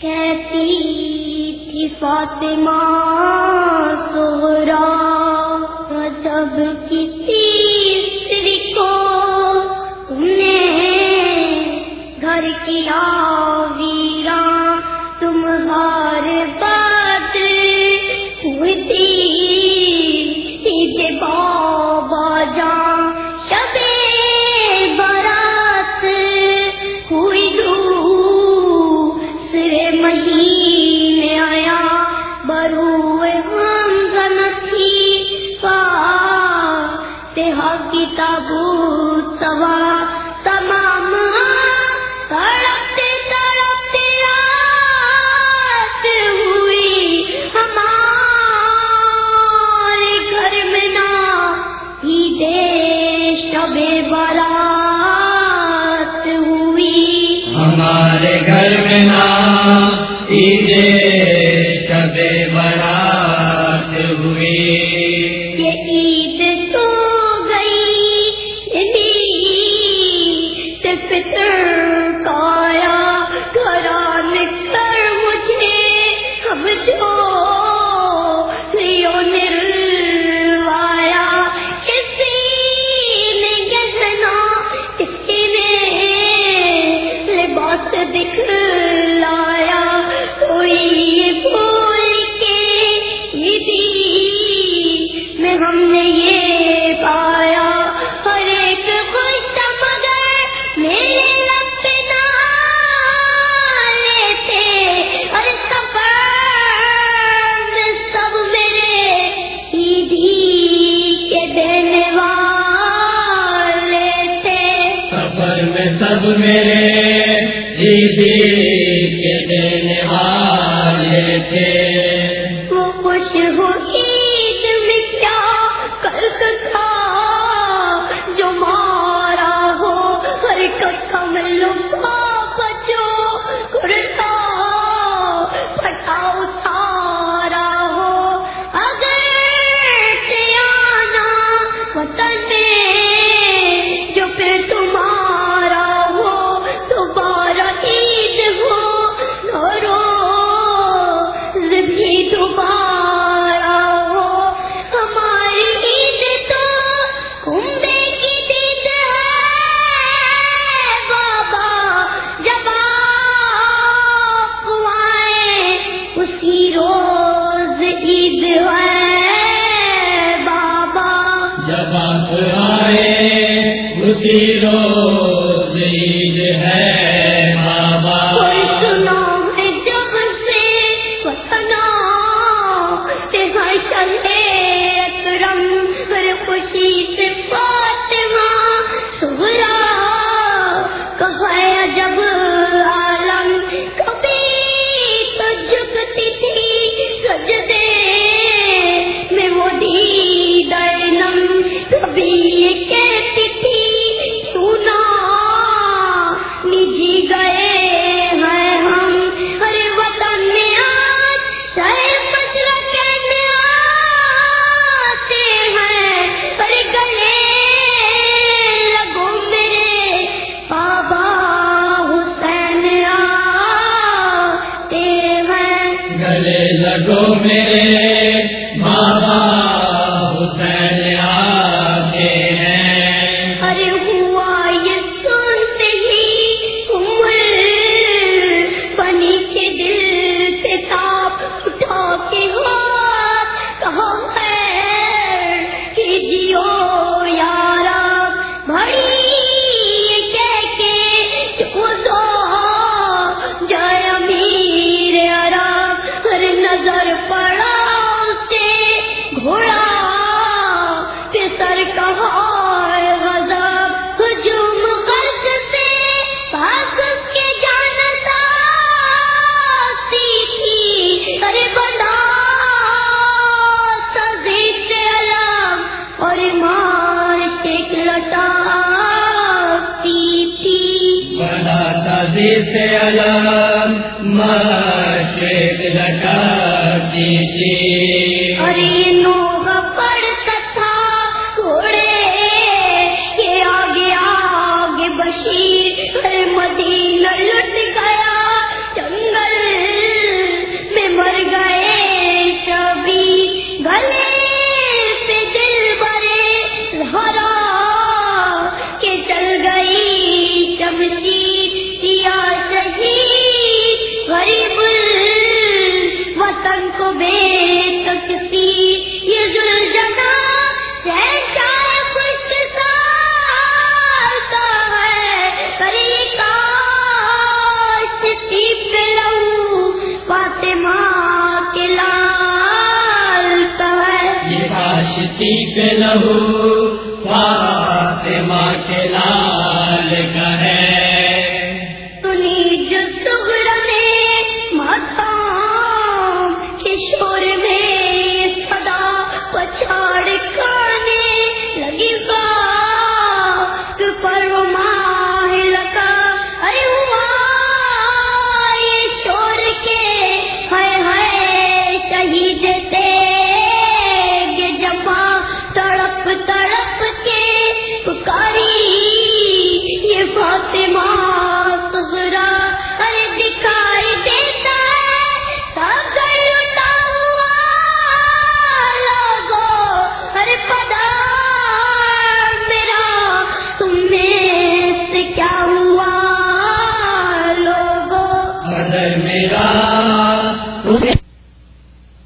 کہتی تھی فاطمہ سورا جب کسی کو تم نے گھر کیا تمام ہوئی۔ ہمارے گھر میں نا ہی دیش ہوئی۔ ہمارے گھر میں نا رب میرے کے دینے والے تھے۔ خوش ہو عید میں کیا کلک جو مارا ہو لوگ جب آئے اسی روز ہے۔ حدیث علام مشرق لٹاتی تھی اور یہ نوح آگے آگے بشیر مدینہ لٹ سیکھ لہو فاطمہ کے لال کا